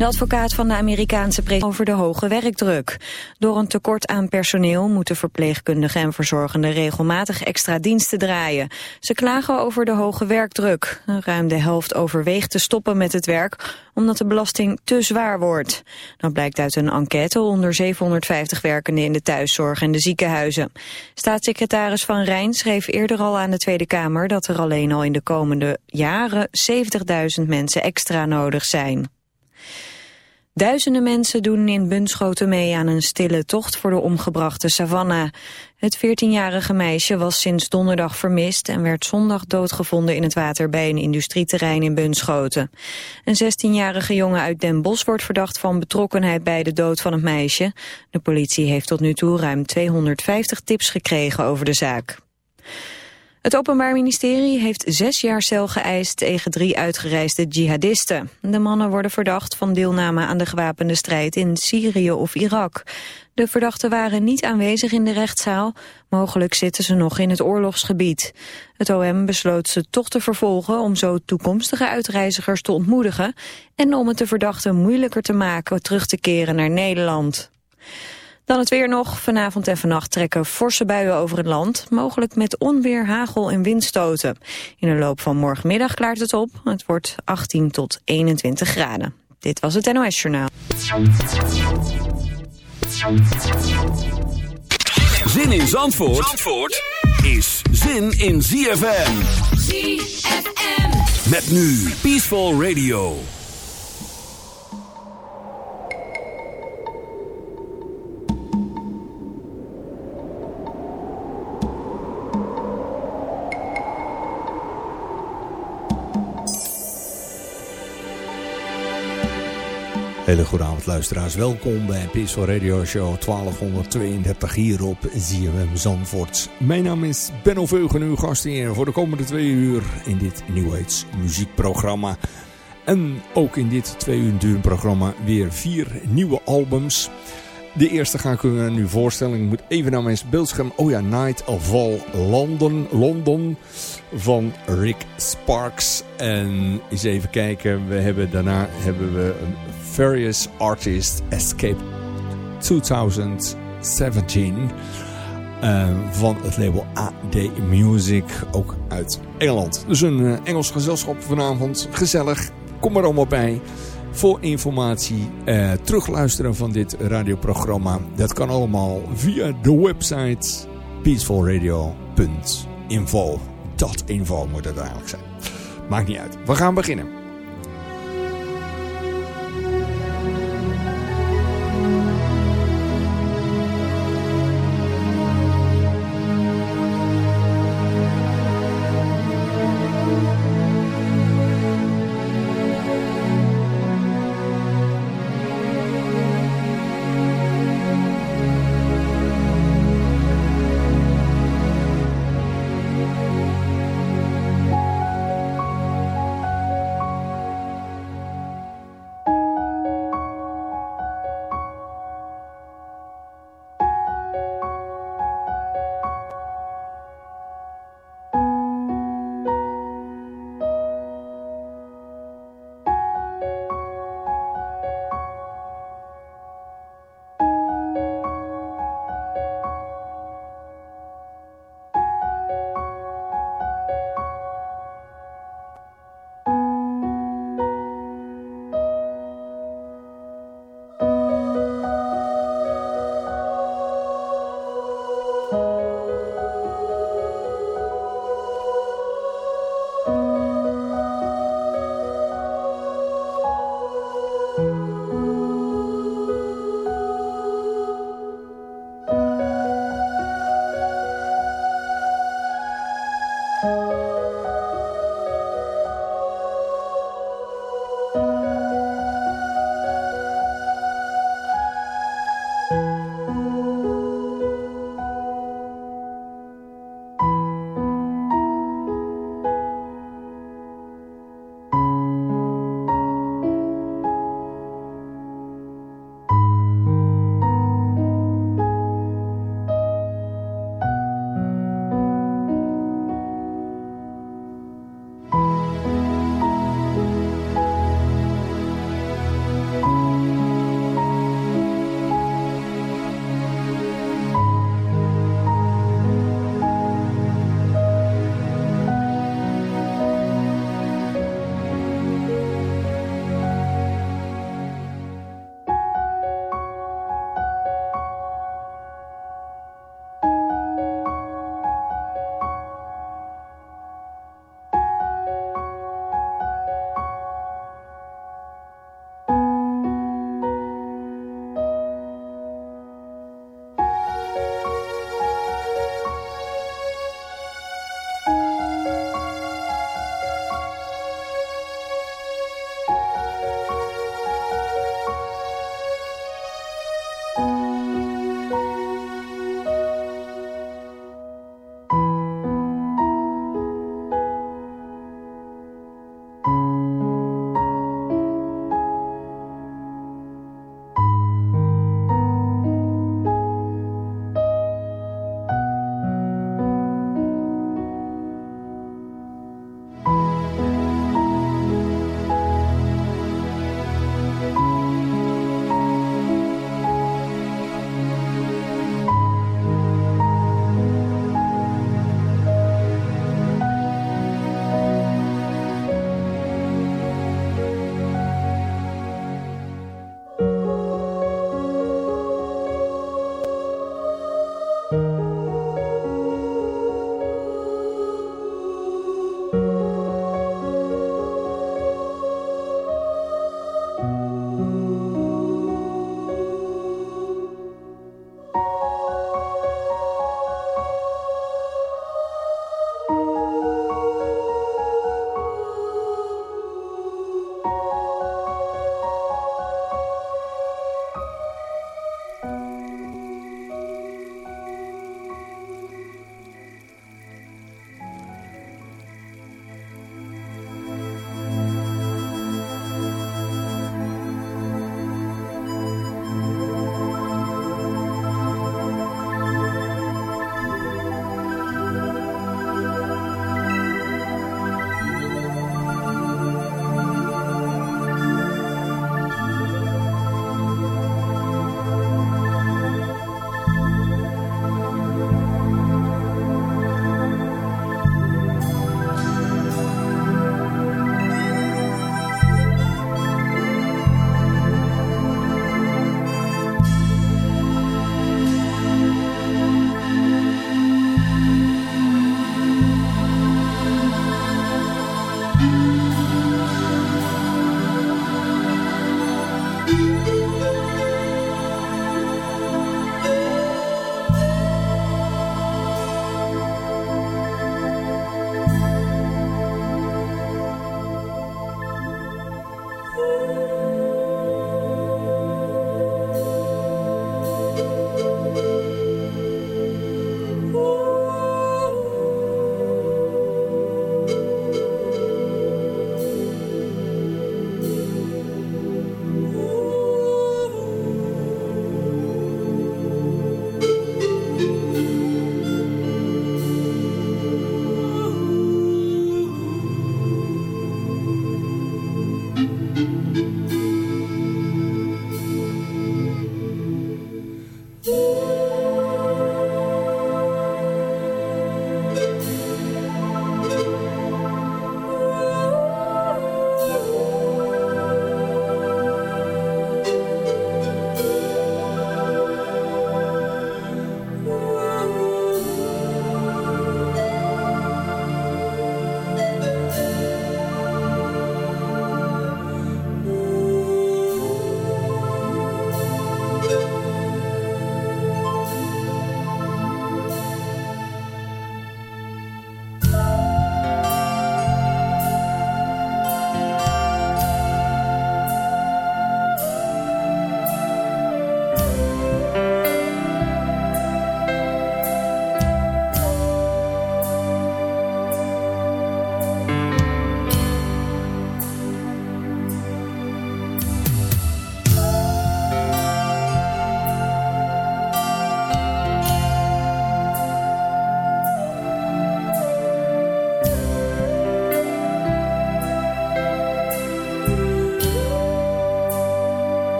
De advocaat van de Amerikaanse president over de hoge werkdruk. Door een tekort aan personeel moeten verpleegkundigen en verzorgenden regelmatig extra diensten draaien. Ze klagen over de hoge werkdruk. Ruim de helft overweegt te stoppen met het werk omdat de belasting te zwaar wordt. Dat blijkt uit een enquête onder 750 werkenden in de thuiszorg en de ziekenhuizen. Staatssecretaris Van Rijn schreef eerder al aan de Tweede Kamer dat er alleen al in de komende jaren 70.000 mensen extra nodig zijn. Duizenden mensen doen in Bunschoten mee aan een stille tocht voor de omgebrachte Savannah. Het 14-jarige meisje was sinds donderdag vermist en werd zondag doodgevonden in het water bij een industrieterrein in Bunschoten. Een 16-jarige jongen uit Den Bosch wordt verdacht van betrokkenheid bij de dood van het meisje. De politie heeft tot nu toe ruim 250 tips gekregen over de zaak. Het Openbaar Ministerie heeft zes jaar cel geëist tegen drie uitgereisde jihadisten. De mannen worden verdacht van deelname aan de gewapende strijd in Syrië of Irak. De verdachten waren niet aanwezig in de rechtszaal. Mogelijk zitten ze nog in het oorlogsgebied. Het OM besloot ze toch te vervolgen om zo toekomstige uitreizigers te ontmoedigen... en om het de verdachten moeilijker te maken terug te keren naar Nederland. Dan het weer nog. Vanavond en vannacht trekken forse buien over het land. Mogelijk met onweer, hagel en windstoten. In de loop van morgenmiddag klaart het op. Het wordt 18 tot 21 graden. Dit was het NOS Journaal. Zin in Zandvoort, Zandvoort is zin in ZFM. ZFM. Met nu Peaceful Radio. Hele goede avond luisteraars, welkom bij Peaceful Radio Show 1232 hier op ZFM Zandvoort. Mijn naam is Benno Veugen, uw gastheer voor de komende twee uur in dit Age muziekprogramma. En ook in dit twee uur durend programma weer vier nieuwe albums. De eerste ga ik u nu voorstellen. Ik moet even naar mijn beeldscherm. Oh ja, Night of All London. London van Rick Sparks. En eens even kijken. We hebben, daarna hebben we Various Artist Escape 2017. Uh, van het label AD Music. Ook uit Engeland. Dus een uh, Engels gezelschap vanavond. Gezellig. Kom er allemaal bij. Voor informatie, uh, terugluisteren van dit radioprogramma. Dat kan allemaal via de website peacefulradio.info. .info moet het eigenlijk zijn. Maakt niet uit. We gaan beginnen.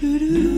Hi,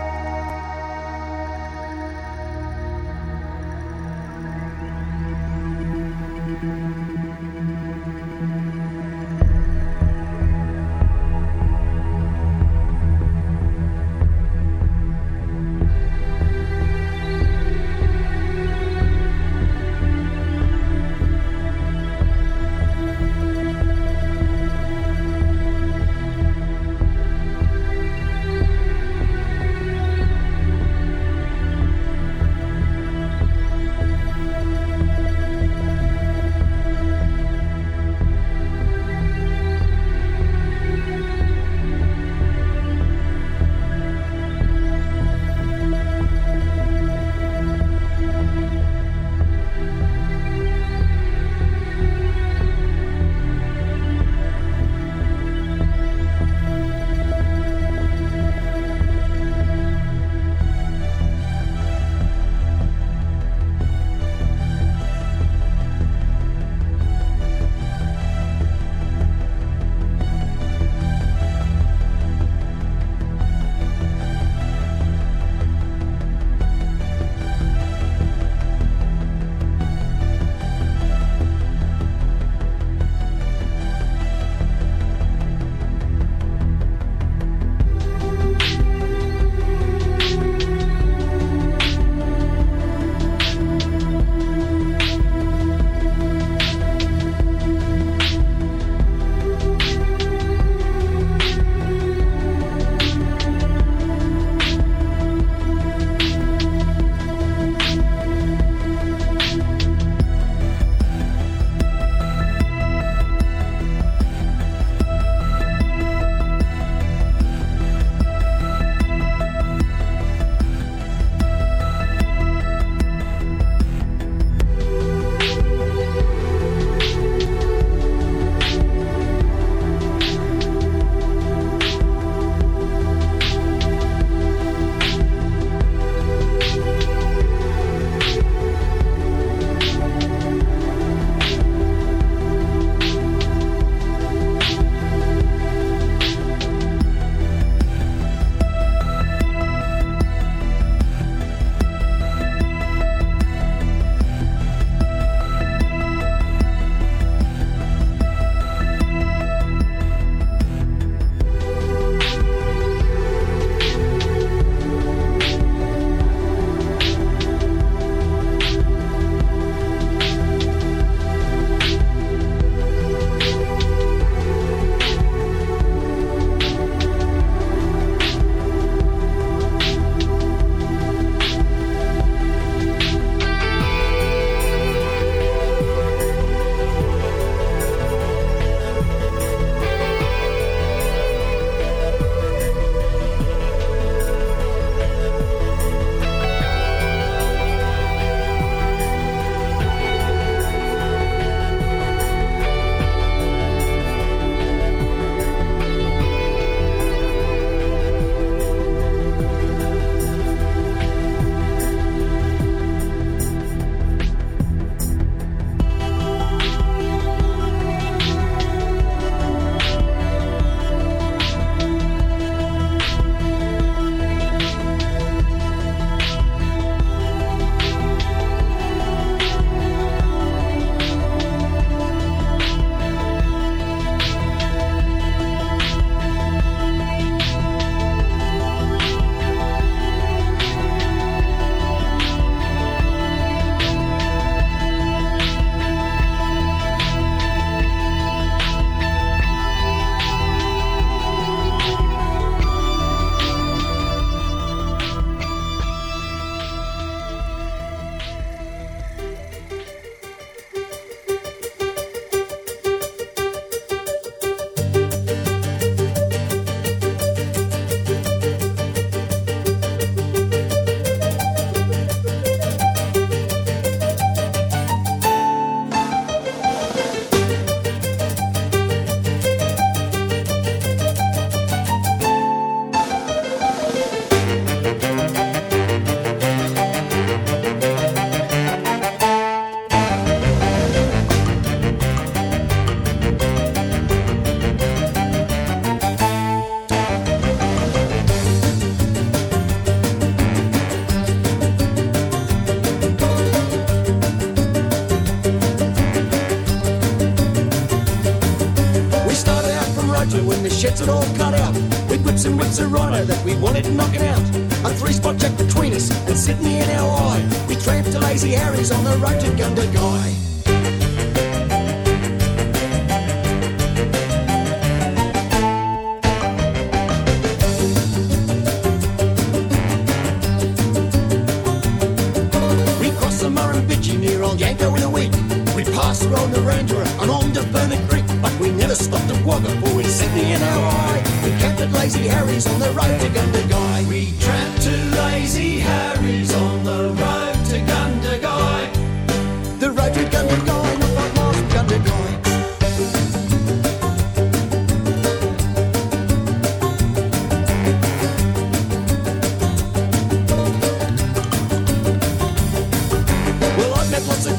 Lazy Harry's on the road to Gundagai.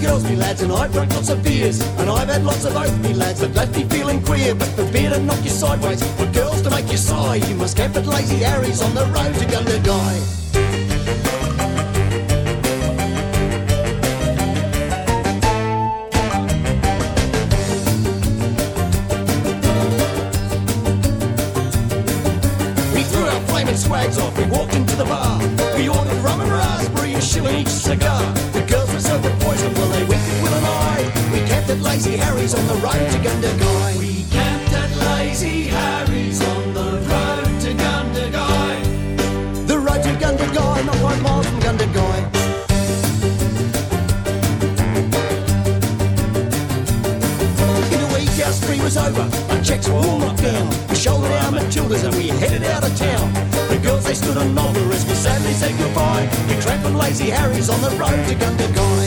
Girls, me lads, and I've drunk lots of beers. And I've had lots of oath, me lads, that left me feeling queer. But for beer to knock you sideways, for girls to make you sigh, you must camp at Lazy Harry's on the road to Gundagai. swags Matildas and we headed out of town. The girls they stood and nodded as we sadly said goodbye. We tramped from Lazy Harry's on the road to Gundagai.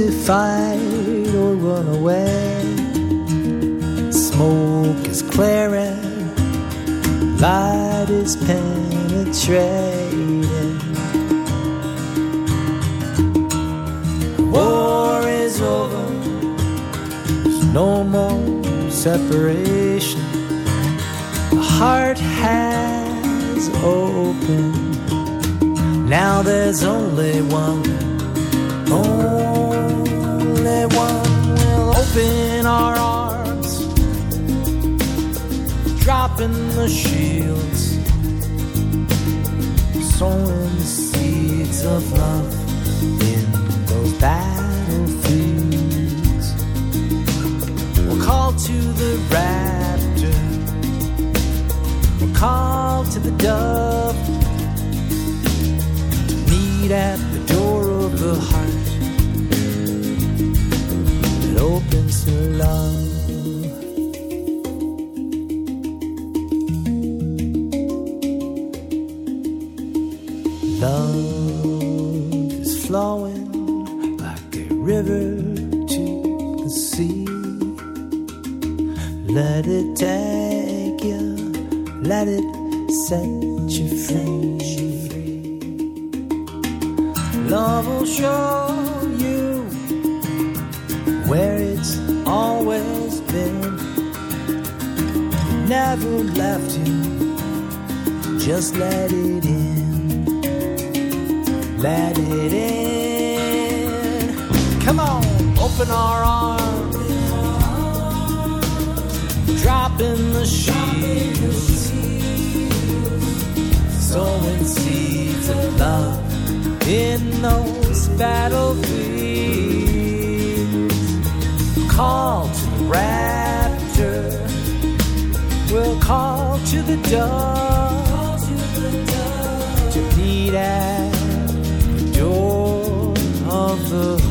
To fight or run away. Smoke is clearing, light is penetrating. War is over, there's no more separation. The heart now there's only one. Only one will open our arms, dropping the shields, sowing the seeds of love in those battlefields. We'll call to the raptor, we'll call to the dove meet at the door of the heart that opens to. Love show you where it's always been. Never left you, just let it in. Let it in. Come on, open our arms. Dropping the shields. Sowing seeds of love in those battlefields. Call to the raptor. We'll call to the dove to meet at the door of the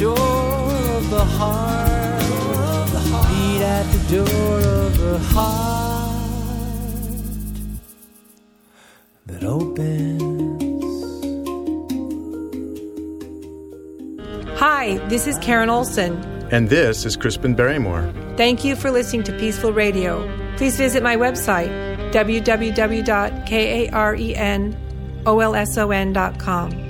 door of the heart. Meet at the door of the heart that opens. Hi, this is Karen Olson. And this is Crispin Barrymore. Thank you for listening to Peaceful Radio. Please visit my website, www.karenolson.com.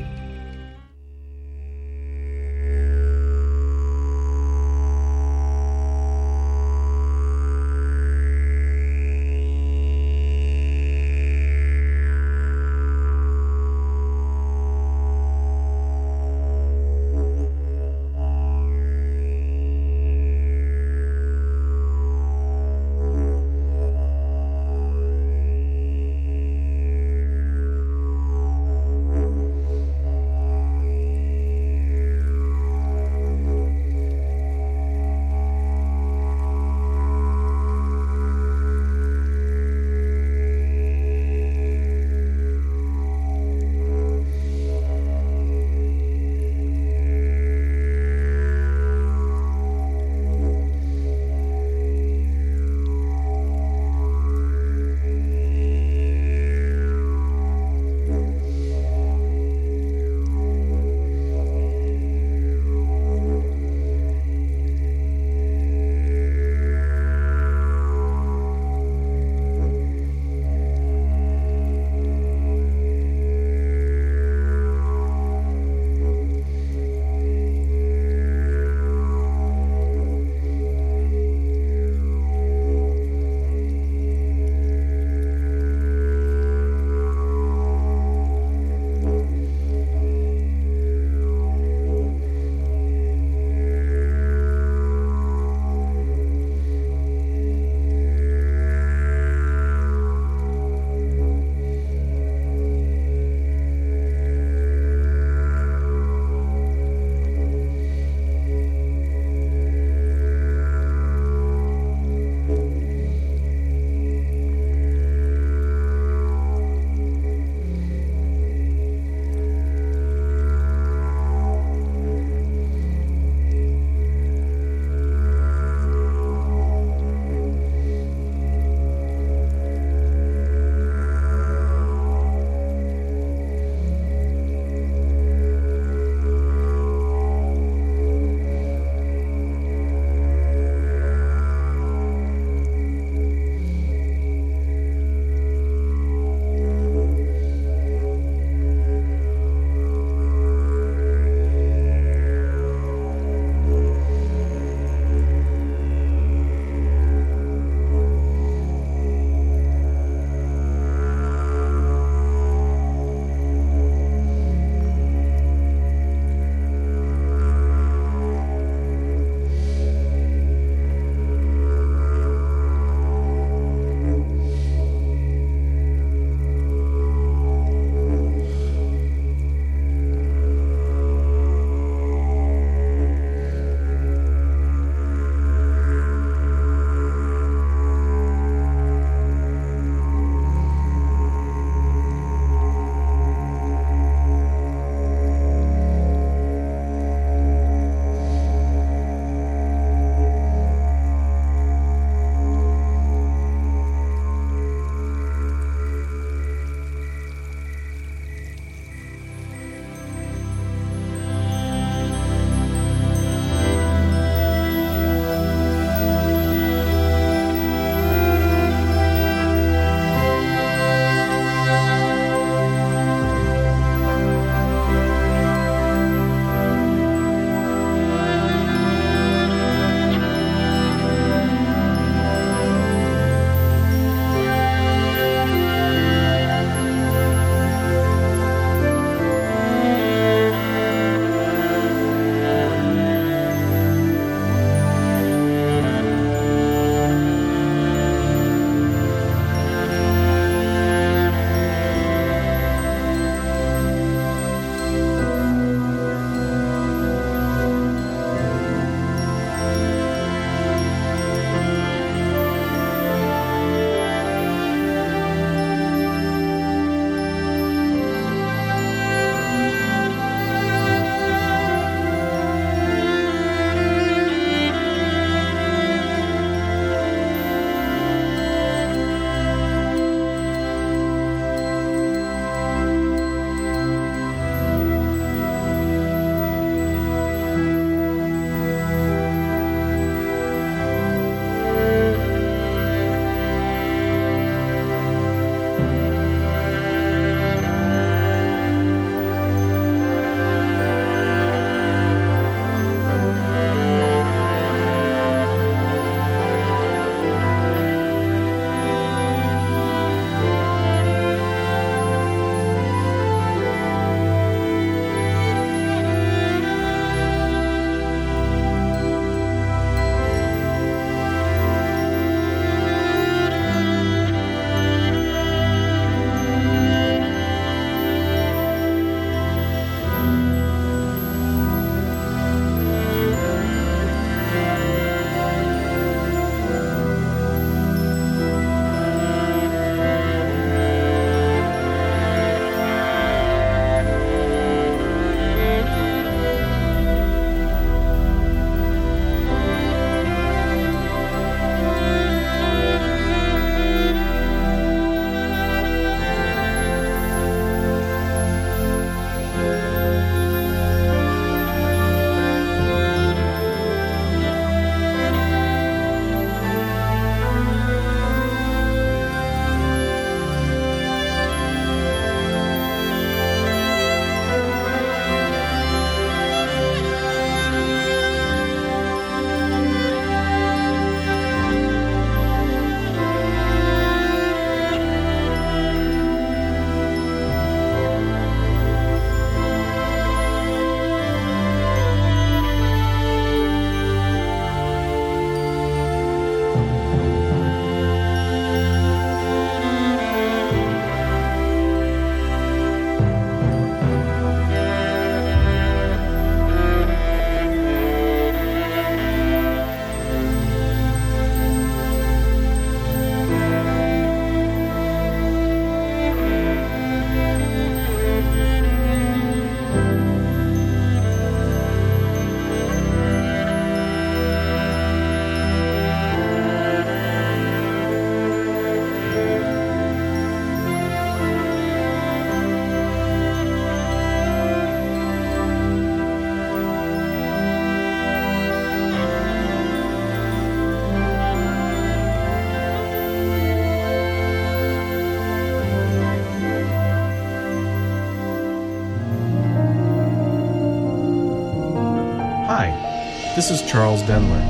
This is Charles Denler.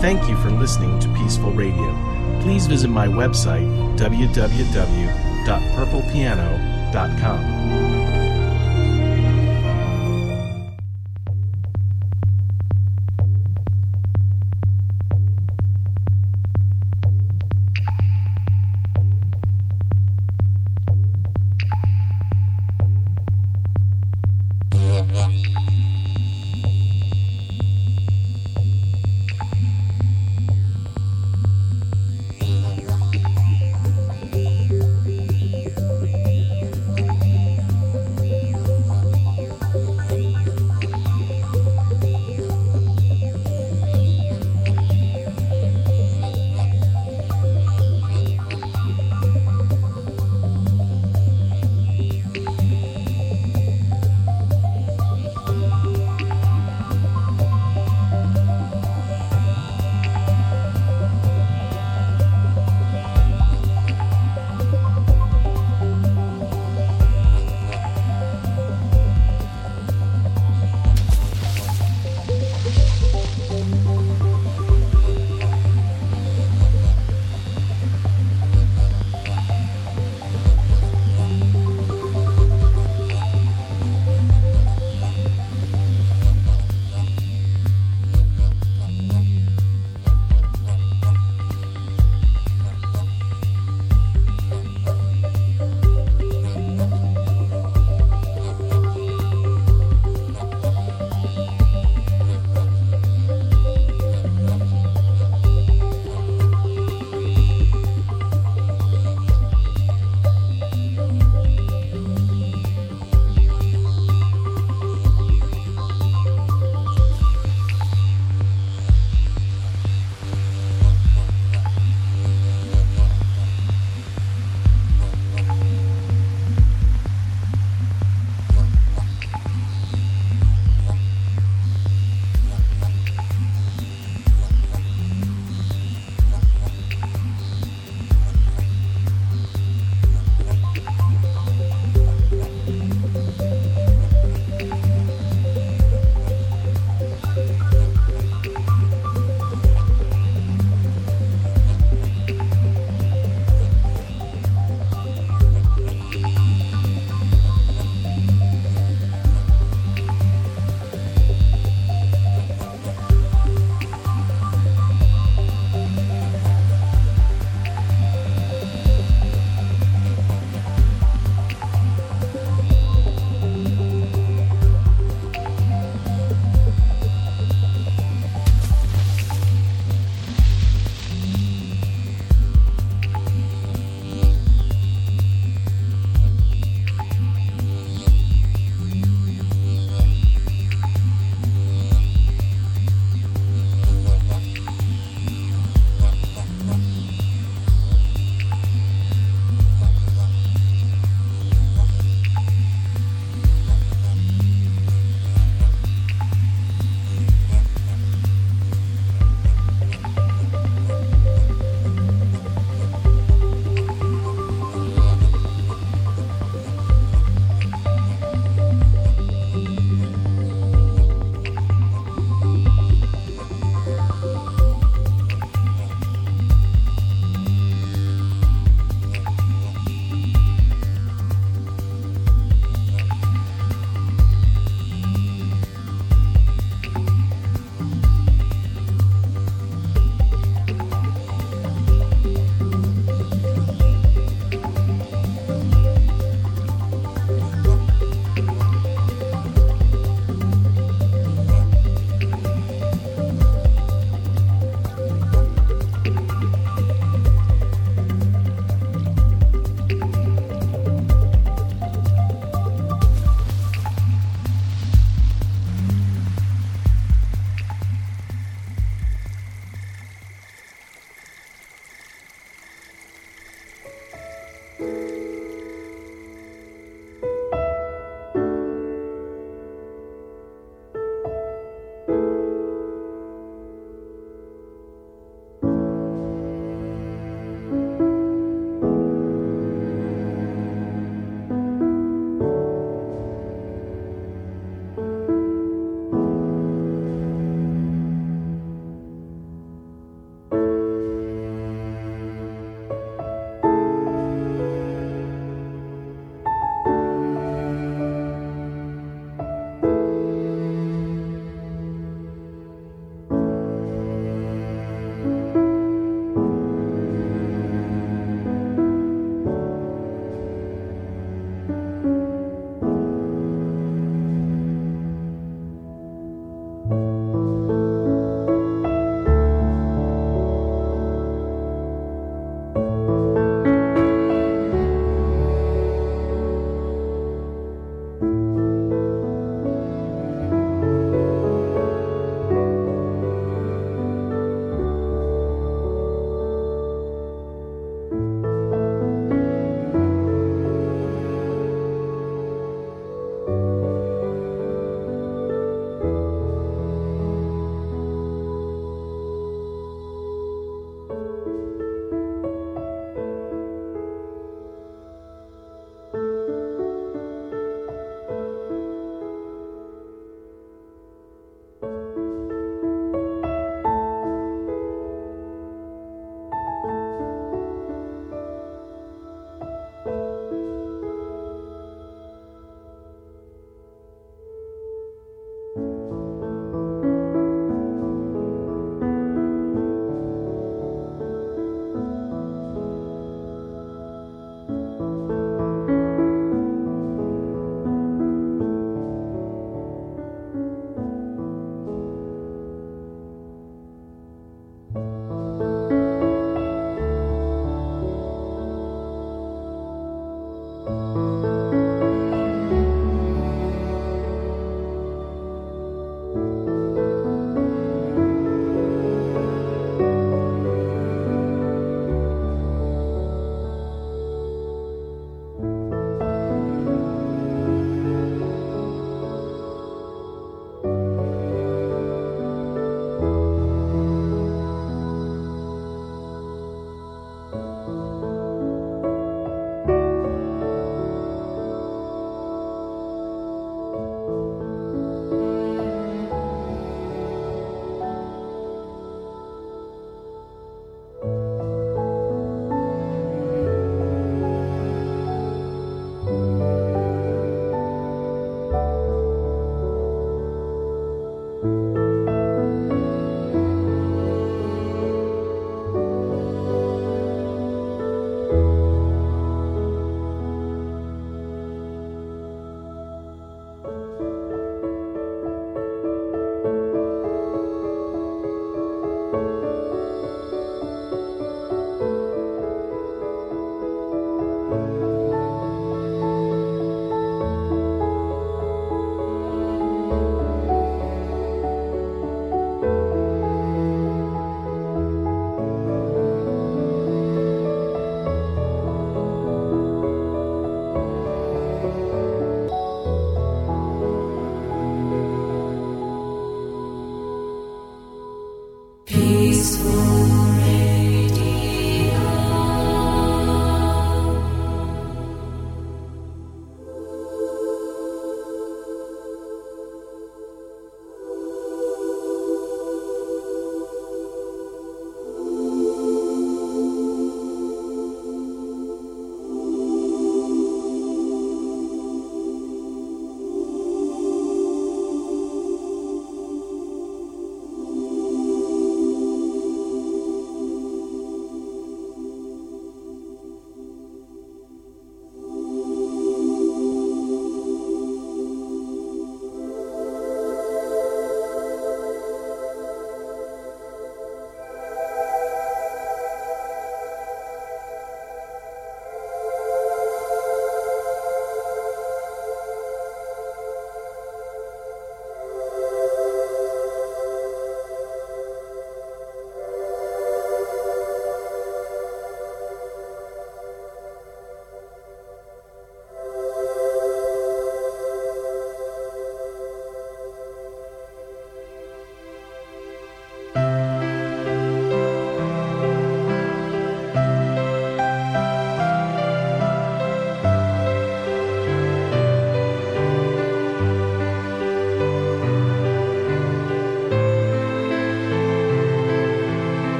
Thank you for listening to Peaceful Radio. Please visit my website, www.purplepiano.com.